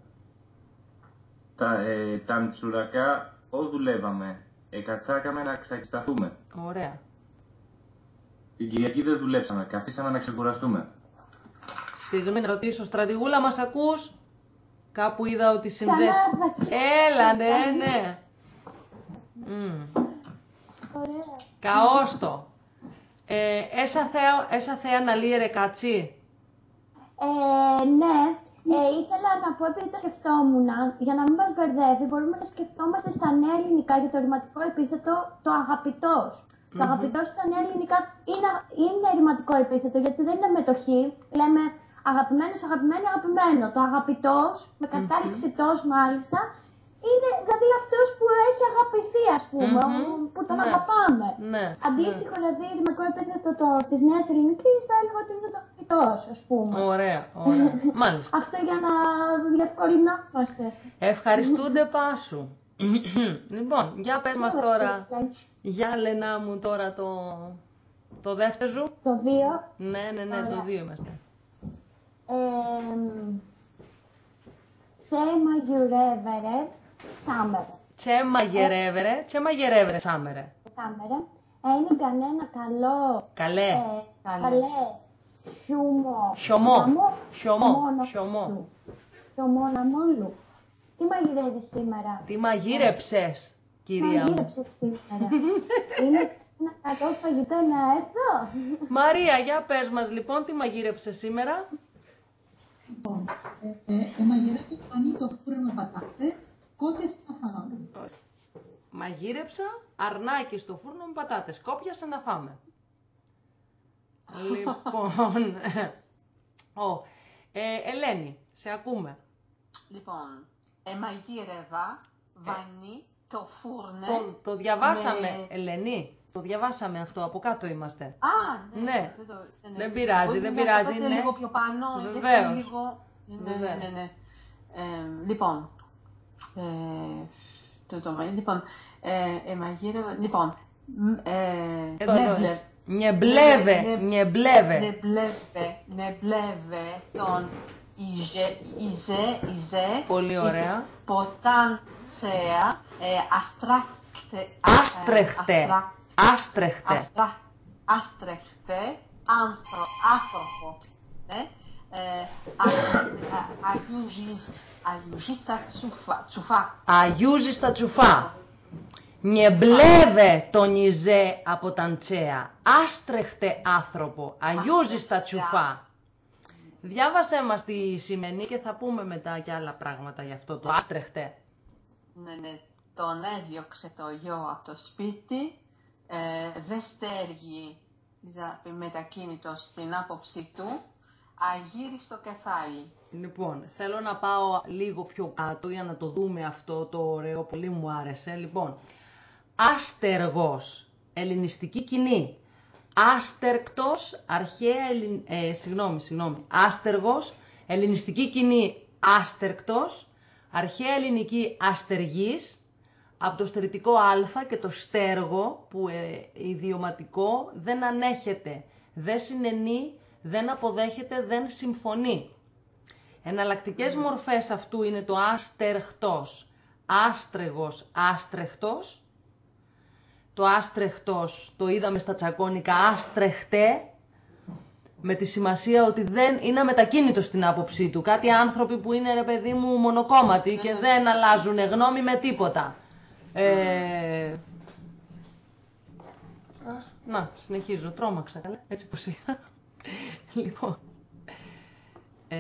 τα, ε, τα τσουρακά ό δουλεύαμε. Εκατσάκαμε να ξακισταθούμε. Ωραία. Την Κυριακή δεν δουλέψαμε. Καθίσαμε να ξεκουραστούμε. Συγγνώμη να ρωτήσω, στρατηγούλα μας ακούς; Κάπου είδα ότι συνδέει. Έλα, ναι, ναι. Mm. Ωραία. Καώστο. Ε, έσα θέα, έσα θέα να λύερε κάτσι; Ε, ναι, ε, ήθελα να πω, επειδή το σκεφτόμουν, για να μην μας μπερδεύει, μπορούμε να σκεφτόμαστε στα νέα ελληνικά για το ρηματικό επίθετο το αγαπητός. Mm-hmm. Το αγαπητός στα νέα ελληνικά είναι, είναι ρηματικό επίθετο, γιατί δεν είναι μετοχή. Λέμε αγαπημένος, αγαπημένη, αγαπημένο. Το αγαπητός, με κατάληξη τος μάλιστα, είναι δηλαδή αυτός που έχει αγαπηθεί, ας πούμε, Μμμ. που τον Ναι. αγαπάμε. Ναι. Αντίστοιχο, δηλαδή, ρημικό επίθετο το, της νέας ελληνικής, θα έλεγα ότι είναι το αγαπητός, ας πούμε. Ωραία, ωραία. Μάλιστα. Αυτό για να διευκολυνόμαστε. Ευχαριστούνται Πάσου. λοιπόν, για πες μας τώρα, για Λενά μου τώρα το, το δεύτερο σου. Το δύο, Ναι, ναι, ναι, το Ωραία. δύο είμαστε. εμ, σε μαγειρεύερε, σάμερε. Τσε μαγειρεύερε, τσε μαγειρεύερε σάμερε. Σάμερε, είναι κανένα καλό, Καλέ. ε, Καλέ. καλέ, χιούμο, Χιωμό. χιωμό, Χιωμό. να Χιωμό. μόλου. Χιωμό να μόλου. Τι μαγειρεύεις σήμερα; Τι μαγείρεψες, κυρία μου; Μαγείρεψες σήμερα. είναι ένα καλό φαγητό να έρθω. Μαρία, για πες μας λοιπόν, τι μαγείρεψες σήμερα; Λοιπόν, ε, ε, ε, μαγειρεύεις πανί το φούρνο πατάτε, κόκκες να φανώ. Μαγείρεψα αρνάκι στο φούρνο με πατάτες. Κόπιασα να φάμε. λοιπόν, ο, ε, Ελένη, σε ακούμε. Λοιπόν, εμαγείρευα βανί το φούρνε. Το, το διαβάσαμε, Ναι. Ελένη. Το διαβάσαμε αυτό, από κάτω είμαστε. Α, ναι. Ναι. Δεν, το, ναι, ναι. Δεν πειράζει, Μπορεί δεν να πειράζει, το πάτε ναι. λίγο πιο πάνω. είναι Βεβαίως. Λίγο... Ναι, ναι, Βεβαίως. ναι, ναι. Ε, λοιπόν, ε, το, το, λοιπόν, ε, εμαγείρευα, λοιπόν, μ, ε, Εδώ, εδώ. νέμπλε- Νιεμπλεύε, Ναι, ναι. νιεμπλεύε. νεμπλεύε, νεμπλεύε τον Ιζε, Ιζε, Ιζε. Πολύ ωραία. Ποτάντσεα, ε, αστράκτε. Άστρεχτε. ε, αστρα- Άστρεχτε. αστρα- άστρεχτε, άνθρω, άνθρωπο. Ναι. Ε, α- α- αγιούζεις, αγιούζιστα τσουφά, τσουφά. Αγιούζεις στα τσουφά. Νιεμπλεύε τον Ιζέ από τα ντσέα. Άστρεχτε άνθρωπο. Αγιούζεις στα τσουφά. Διάβασέ μας τι σημαίνει και θα πούμε μετά και άλλα πράγματα γι' αυτό το άστρεχτε. Ναι, ναι. Τον έδιωξε το γιο από το σπίτι, ε, δεν στέργει δηλαδή, μετακίνητο στην άποψή του, αγύρι στο κεφάλι. Λοιπόν, θέλω να πάω λίγο πιο κάτω για να το δούμε αυτό το ωραίο, πολύ μου άρεσε. Λοιπόν, άστεργος, ελληνιστική κοινή. Άστερκτος, αρχαία ελλην... ε, συγγνώμη, συγγνώμη. Άστεργος, ελληνιστική κοινή άστερκτος, αρχαία ελληνική αστεργής, από το στερητικό α και το στέργο που ε, ιδιωματικό δεν ανέχεται, δεν συνενεί, δεν αποδέχεται, δεν συμφωνεί. Εναλλακτικές μορφές αυτού είναι το άστερχτος, άστρεγος, άστρεχτος. Το άστρεχτος το είδαμε στα τσακώνικα άστρεχτε, με τη σημασία ότι δεν είναι αμετακίνητος στην άποψή του. Κάτι άνθρωποι που είναι, ρε παιδί μου, μονοκόμματοι και δεν αλλάζουν γνώμη με τίποτα. Ε... α, Να, συνεχίζω. Τρόμαξα, καλά. Έτσι πως είχα. Λοιπόν. Ε...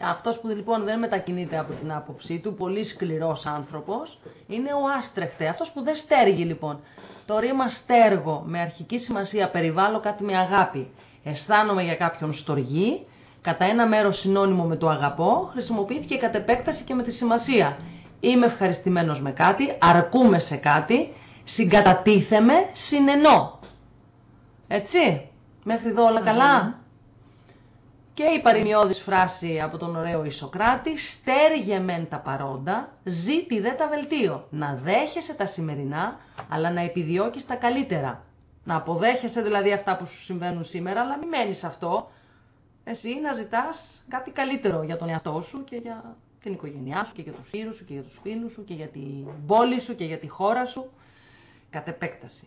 Αυτός που λοιπόν δεν μετακινείται από την άποψή του, πολύ σκληρός άνθρωπος, είναι ο άστρεχτε. Αυτός που δεν στέργει λοιπόν. Το ρήμα στέργο με αρχική σημασία περιβάλλω κάτι με αγάπη. Αισθάνομαι για κάποιον στοργή, κατά ένα μέρος συνώνυμο με το αγαπώ, χρησιμοποιήθηκε κατ' επέκταση και με τη σημασία. Είμαι ευχαριστημένος με κάτι, αρκούμε σε κάτι, συγκατατίθεμαι, συνενώ. Έτσι, μέχρι εδώ όλα καλά; Και η παροιμιώδης φράση από τον ωραίο Ισοκράτη «Στέργε μεν τα παρόντα, ζήτη δε τα βελτίο». Να δέχεσαι τα σημερινά, αλλά να επιδιώκεις τα καλύτερα. Να αποδέχεσαι δηλαδή αυτά που σου συμβαίνουν σήμερα, αλλά μην μένεις σε αυτό. Εσύ να ζητάς κάτι καλύτερο για τον εαυτό σου και για την οικογένειά σου και για τους φίλους σου και για τους φίλους σου και για την πόλη σου και για τη χώρα σου. Κατ' επέκταση.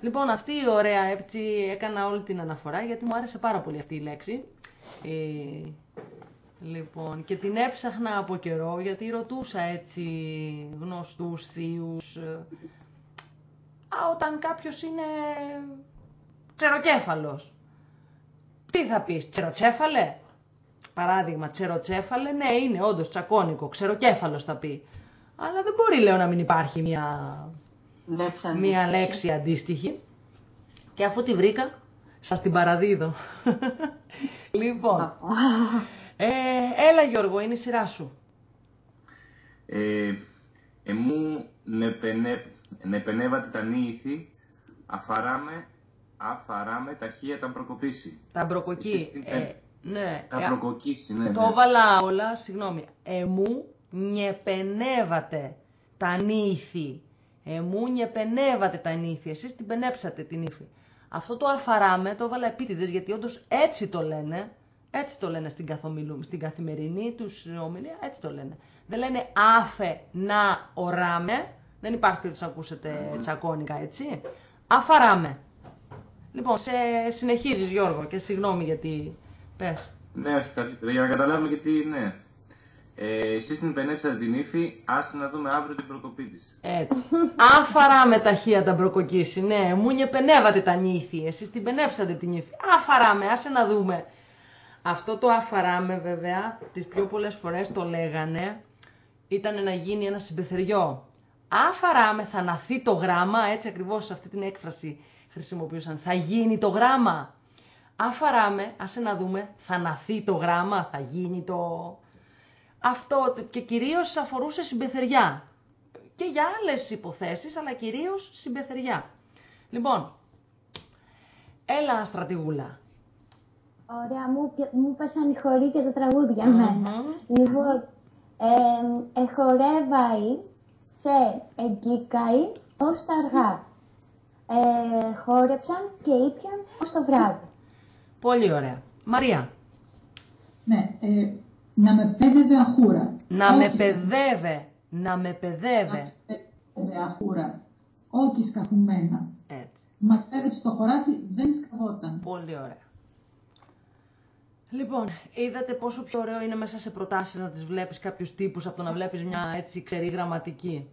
Λοιπόν, αυτή η ωραία, έτσι έκανα όλη την αναφορά γιατί μου άρεσε πάρα πολύ αυτή η λέξη. Ε, λοιπόν, και την έψαχνα από καιρό γιατί ρωτούσα έτσι γνωστούς θείους ε, α, όταν κάποιος είναι τσεροκέφαλος. Τι θα πεις, τσεροτσέφαλε; Παράδειγμα, τσεροτσέφαλε, ναι είναι όντως τσακώνικο, ξεροκέφαλος θα πει. Αλλά δεν μπορεί λέω να μην υπάρχει μια Λέξη μία αντίστοιχη. λέξη αντίστοιχη. Και αφού τη βρήκα, Σας την παραδίδω. λοιπόν, ε, έλα Γιώργο, είναι η σειρά σου. Ε, εμού νεπενε, νεπενεύατε τα νύηθη, αφαράμε, αφαράμε ταχεία τα προκοπήσει. Τα μπροκοκί. Εσείς την- Ε, ναι, Τα ε, προκοκίσει, ναι. το ναι. έβαλα όλα, συγγνώμη. Εμού νιεπενεύατε τα νύθη. Εμού νιεπενεύατε τα νύθη. Εσείς την πενέψατε την ύφη. Αυτό το αφαράμε το έβαλα επίτηδες γιατί όντως έτσι το λένε. Έτσι το λένε στην, καθομιλού, στην καθημερινή τους ομιλία, έτσι το λένε. Δεν λένε άφε να οράμε. Δεν υπάρχει περίπτωση να ακούσετε τσακώνικα, έτσι. Αφαράμε. Λοιπόν, σε συνεχίζεις Γιώργο και συγγνώμη γιατί... Πες. Ναι, όχι καλύτερα. Για να καταλάβουμε γιατί, ναι. Ε, εσείς την πενέψατε την ύφη, άσε να δούμε αύριο την προκοπή της. Έτσι. Άφαρα με ταχεία τα μπροκοκίσει. Ναι, μου πενεύατε τα νύθη. Εσείς την πενέψατε την νύφη. Άφαρα με, άσε να δούμε. Αυτό το αφαράμε βέβαια, τις πιο πολλές φορές το λέγανε, ήταν να γίνει ένα συμπεθεριό. Άφαραμε, θα ναθεί το γράμμα, έτσι ακριβώς αυτή την έκφραση χρησιμοποιούσαν. Θα γίνει το γράμμα. Άφαραμε, άσε να δούμε, θα ναθεί το γράμμα, θα γίνει το... Αυτό και κυρίως αφορούσε συμπεθεριά. Και για άλλες υποθέσεις, αλλά κυρίως συμπεθεριά. Λοιπόν, έλα στρατηγούλα. Ωραία, μου, πια- μου πέσαν οι χωρί και τα τραγούδια εμένα. Λοιπόν, ε, εχορεύαει σε εγκύκαει ως τα αργά. Ε, χόρεψαν και ήπιαν ως το βράδυ. Πολύ ωραία. Μαρία, Ναι, ε, να με πέδευε αχούρα. να με Όχι στα- παιδεύε, να με Να παιδεύε. με πέδευε αχούρα. Όχι σκαφουμένα. Έτσι. Μας πέδεψε το χωράφι, δεν σκαβόταν. Πολύ ωραία. Λοιπόν, είδατε πόσο πιο ωραίο είναι μέσα σε προτάσεις να τις βλέπεις κάποιους τύπους από το να βλέπεις μια έτσι ξερή γραμματική.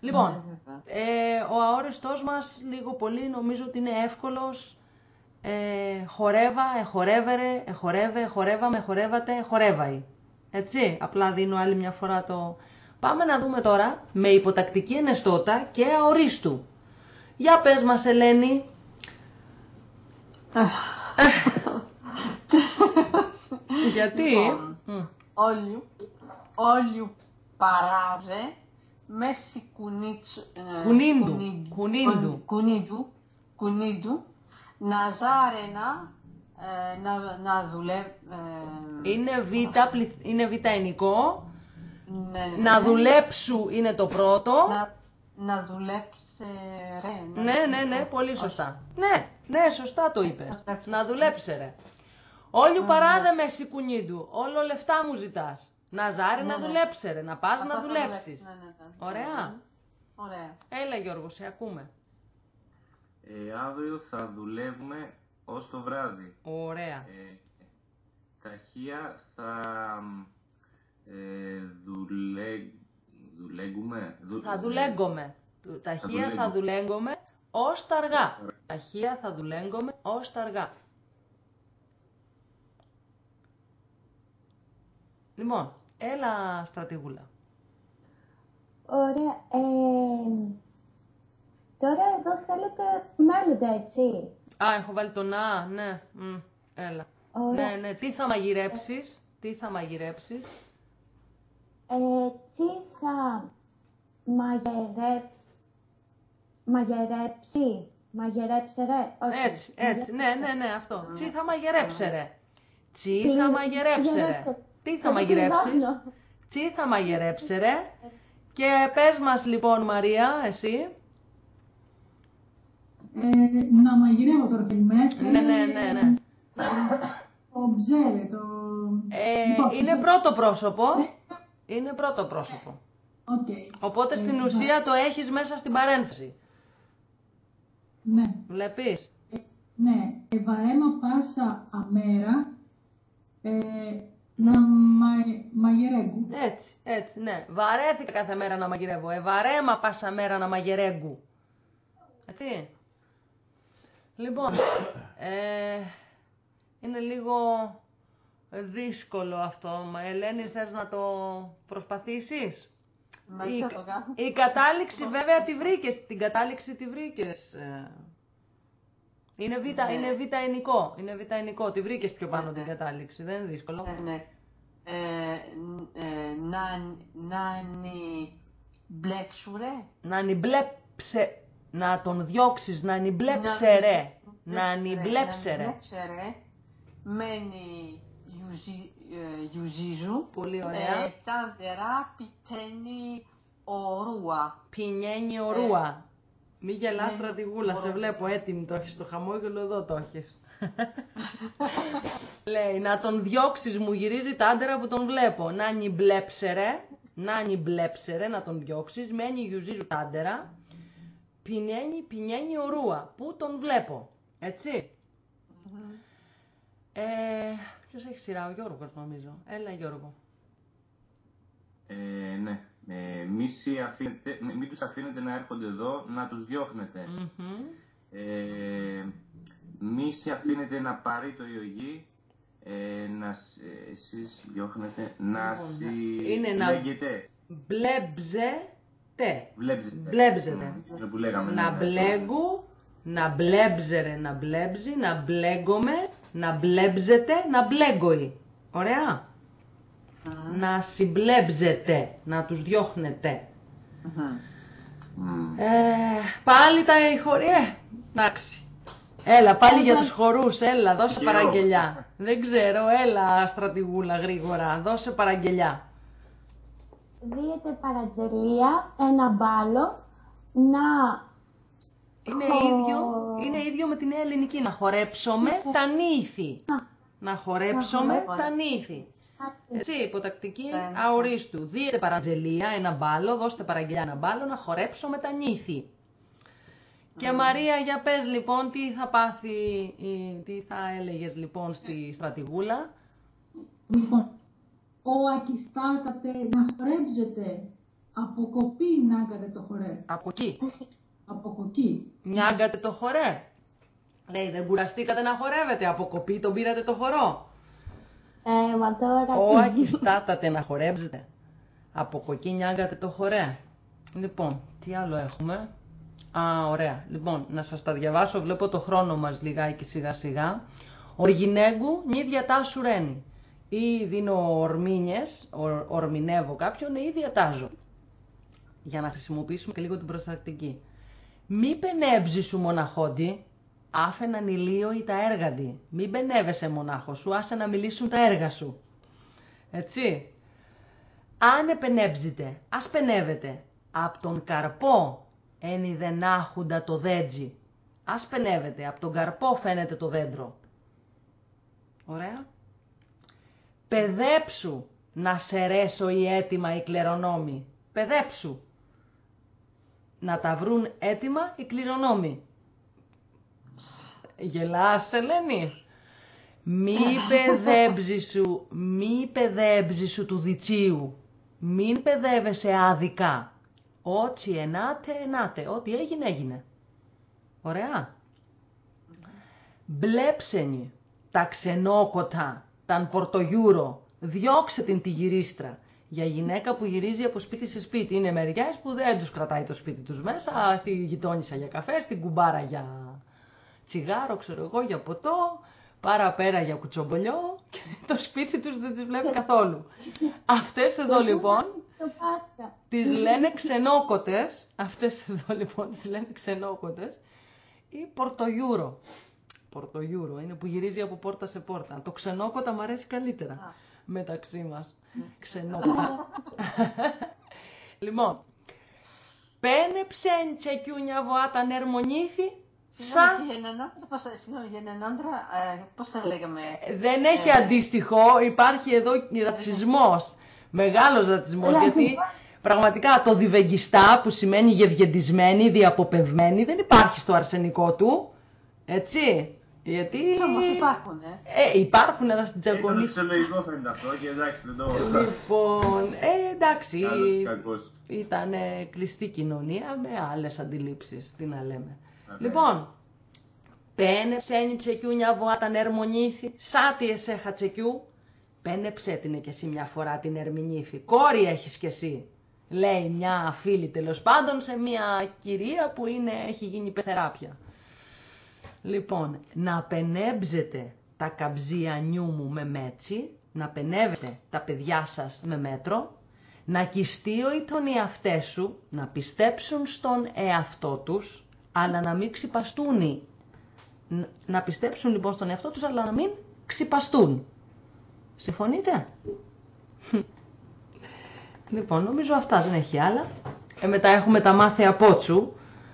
Λοιπόν, ε, ο αόριστός μας λίγο πολύ νομίζω ότι είναι εύκολος. Ε, χορεύα, εχορεύερε, εχορεύε, εχορεύαμε, εχορεύατε, εχορεύαει. Έτσι, απλά δίνω άλλη μια φορά το... Πάμε να δούμε τώρα με υποτακτική ενεστώτα και αορίστου. Για πες μας Ελένη, γιατί... Λοιπόν. Μμ. Όλιου, όλιου παράδε, μέση κουνίτσου, ε, Κουνίντου, κουνί- κουνίντου. κουν- κουνίντου, κουνίντου, να ζάρενα, ε, να, να δουλεύει, ε, Είναι β, πληθ- είναι β ενικό. ναι, ναι, Να ναι, δουλέψου είναι το πρώτο. να, να δουλέψει ρε. Ναι, ναι, ναι, πολύ σωστά. Ναι, ναι, σωστά το είπες. Να δουλέψει. Να δουλέψε ρε. Όλιου παράδε με σικουνίντου. Όλο λεφτά μου ζητάς. Να ζάρε να ναι. δουλέψε ρε. Να πας Να να πας να δουλέψεις. δουλέψεις, ναι, ναι, ναι. Ωραία. Ωραία. Έλα Γιώργο, σε ακούμε. Ε, αύριο θα δουλεύουμε ως το βράδυ. Ωραία. Ε, ταχεία θα ε, δουλέ, δουλέγουμε; Δου- Θα δουλέγκομαι. Του- Ταχεία θα δουλέγκω. δουλέγκομαι ως τα αργά. Ταχεία θα δουλέγκομαι ως τα αργά. Λοιπόν, έλα στρατηγούλα. Ωραία. Ε, τώρα εδώ θέλετε μέλλοντα, έτσι; Α, έχω βάλει το να, ναι. μ, έλα. Ωραία. Ναι, ναι. Τι θα μαγειρέψεις, τι θα μαγειρέψεις; Ε, τι θα μαγειρε... μαγειρέψει. Μαγειρέψε ρε. Όχι. Έτσι, έτσι. Ναι, ναι, ναι, αυτό. Τι θα μαγειρέψε ρε. Τι Τι θα μαγειρέψε ρε. μαγειρέψε. Τι θα Ε, μαγειρέψεις; κρυβάνω. Τι θα μαγειρέψε ρε. Και πες μας λοιπόν Μαρία, εσύ. Ε, να μαγειρεύω τώρα θέλει με έφερε, Ναι, ναι, ναι, ναι. Το ψέλε, το... Ε, Λοιπόν, είναι πρώτο πρόσωπο. Είναι πρώτο πρόσωπο. Οκ. Οπότε στην Ε, ουσία το έχεις μέσα στην παρένθεση. Ναι. Βλέπεις; Ναι, ε, βαρέμα πάσα αμέρα ε, να μα, μαγειρέγκου. Έτσι, έτσι, ναι. Βαρέθηκα κάθε μέρα να μαγειρεύω. Ε, βαρέμα πάσα μέρα να μαγειρέγκου. Έτσι. Λοιπόν, ε, είναι λίγο δύσκολο αυτό. Μα, Ελένη, θες να το προσπαθήσεις; Μέσα Η, θα το κάνω. η κατάληξη βέβαια τη βρήκες. Την κατάληξη τη βρήκες. ε, Είναι β, Ναι. είναι β ενικό. Είναι β ενικό. Τη βρήκες πιο πάνω Ναι, την ναι. κατάληξη. Δεν είναι δύσκολο. Ναι, ναι. Ε, ν- ε, να, να νι μπλέξουρε. Να νιμπλέψε. Να τον διώξεις, να νιμπλέψε ρε. Να νιμπλέψε ρε. μπλέξερε. Μένει γιουζι- ε, γιουζίζου. Πολύ ωραία. Ε, τάντερα πιτένει ορούα. Πινιένι ορούα. Μη γελάς ναι, στρατηγούλα, σε μπορώ. βλέπω έτοιμη το έχεις το χαμόγελο, εδώ το έχεις. Λέει, να τον διώξεις, μου γυρίζει τα άντερα που τον βλέπω. Να νιμπλέψερε, να νιμπλέψερε, να τον διώξεις, μένει γιουζίζου τα άντερα. Πινιένι, πινιένι ορούα, που τον βλέπω. Έτσι. Ε, ποιος έχει σειρά, ο Γιώργος νομίζω. Έλα Γιώργο. Ε, ναι. Ε, μη, σε αφήνετε, μη- μην τους αφήνετε να έρχονται εδώ, να τους διώχνετε. Μμμ. Ε, μη σε αφήνετε να πάρει το ιογή, ε, να, σ- ε, εσείς διώχνετε, να Λοιπόν, συ... είναι να- λέγεται. Μπλέμπζετε. Βλέψετε. Βλέψετε. Αυτό που λέγαμε. Να ναι. μπλέγκου, να μπλέμπζερε, να μπλέμπζει, να μπλέγκομε, να μπλέμπζετε, να μπλέγκοει. Ωραία. Να συμπλέμπζετε, να τους διώχνετε. Μμ. Ε, πάλι τα η χωρί, ε, εντάξει. Έλα, πάλι για τους χορούς, έλα, δώσε Γύρω. παραγγελιά. Δεν ξέρω, έλα στρατηγούλα γρήγορα, δώσε παραγγελιά. Δίαιτε παραγγελία, ένα μπάλο, να Είναι Χω- ίδιο, είναι ίδιο με την νέα ελληνική. Να χορέψουμε τα νύθη. Να χορέψουμε χορέψουμε. τα νύθη. Έτσι, υποτακτική Ναι. αορίστου. Δίετε παραγγελία, ένα μπάλο, δώστε παραγγελιά ένα μπάλο, να χορέψουμε τα νύθη. Και Μαρία, για πες λοιπόν, τι θα πάθει, η- τι θα έλεγες λοιπόν στη στρατηγούλα; Λοιπόν, ο ακιστάτατε να χορέψετε. Από κοπή να κάνετε το χορέ. Από εκεί. Από κοκκί. Νιάγκατε το χορέ. Λέει, δεν κουραστήκατε να χορεύετε. Από κοπή τον πήρατε το χορό. ε, μα τώρα Ο τι. ακιστάτατε να χορέψετε. Από κοκκίνια άγκατε το χορέ. Λοιπόν, τι άλλο έχουμε; Α, ωραία. Λοιπόν, να σας τα διαβάσω. Βλέπω το χρόνο μας λιγάκι σιγά σιγά. Οργινέγκου νη διατάσου ρένι. Ή δίνω ορμήνιες, ορ, ορμηνεύω κάποιον ή διατάζω. Για να χρησιμοποιήσουμε και λίγο την προστακτική. Μη πενέψεις σου μοναχόντι, άφεναν ηλίο ή τα έργαντι. Μη πενεύεσαι μονάχο σου, άσε να μιλήσουν τα έργα σου. Έτσι. Αν επενέψετε, ας πενεύετε. Απ' τον καρπό ένι δεν άχουντα το δέντζι. Ας πενεύετε, απ' τον καρπό φαίνεται το δέντρο. Ωραία. Παιδέψου να σε ρέσω ή έτοιμα οι κληρονόμοι. Παιδέψου. Να τα βρουν έτοιμα οι κληρονόμοι. Γελάς, Ελένη. Μη παιδέψεις σου, μη παιδέψεις σου του διτσίου. Μην παιδεύεσαι άδικα. Ότσι ενάτε, ενάτε. Ό,τι έγινε, έγινε. Ωραία. Μπλέψενη τα ξενόκοτα, ταν πορτογιούρο. Διώξε την τη γυρίστρα. Για γυναίκα που γυρίζει από σπίτι σε σπίτι. Είναι μεριές που δεν τους κρατάει το σπίτι τους μέσα. Στη γειτόνισσα για καφέ, στην κουμπάρα για τσιγάρο, ξέρω εγώ, για ποτό. Παραπέρα για κουτσομπολιό και το σπίτι τους δεν τις βλέπει καθόλου. Αυτές εδώ λοιπόν Το Πάσχα. τις λένε ξενόκοτες, αυτές εδώ λοιπόν τις λένε ξενόκοτες ή πορτογύρω. Πορτογύρω είναι που γυρίζει από πόρτα σε πόρτα. Το ξενόκοτα μου αρέσει καλύτερα μεταξύ μας. Ξενόκοτα. λοιπόν, πένε ψέντσε κιούνια βοάτα νερμονήθη, σαν... Συγγνώμη, για έναν άντρα, πώς, θα- συγγνώμη, για έναν άντρα, ε, πώς θα λέγαμε. Δεν έχει αντίστοιχο, υπάρχει εδώ ρατσισμός, μεγάλος ρατσισμός, γιατί πραγματικά το διβεγγιστά που σημαίνει γευγεντισμένη, διαποπευμένη, δεν υπάρχει στο αρσενικό του, έτσι, γιατί Όμως υπάρχουν, ε. ε, υπάρχουν ένα στην Ήταν τζακονή. φυσιολογικό φαίνεται αυτό και εντάξει δεν το... Λοιπόν, ε, εντάξει, Καλός ή κακός. ήταν κλειστή κοινωνία με άλλες αντιλήψεις, τι να λέμε. Βέβαια. Λοιπόν, πένε ψένι τσεκιούνια βοάταν ερμονήθη, σάτι εσέχα τσεκιού, πένε ψέτινε κι εσύ μια φορά την ερμηνήθη, κόρη έχεις κι εσύ. Λέει μια φίλη τέλος πάντων σε μια κυρία που είναι, έχει γίνει πεθεράπια. Λοιπόν, να πενέψετε τα καμψία νιού μου με μέτσι, να πενεύετε τα παιδιά σας με μέτρο, να κιστείω τον εαυτέ σου, να πιστέψουν στον εαυτό τους, αλλά να μην ξυπαστούν. Να πιστέψουν λοιπόν στον εαυτό τους, αλλά να μην ξυπαστούν. Συμφωνείτε; Λοιπόν, νομίζω αυτά δεν έχει άλλα. Ε, μετά έχουμε τα μάθια πότσου,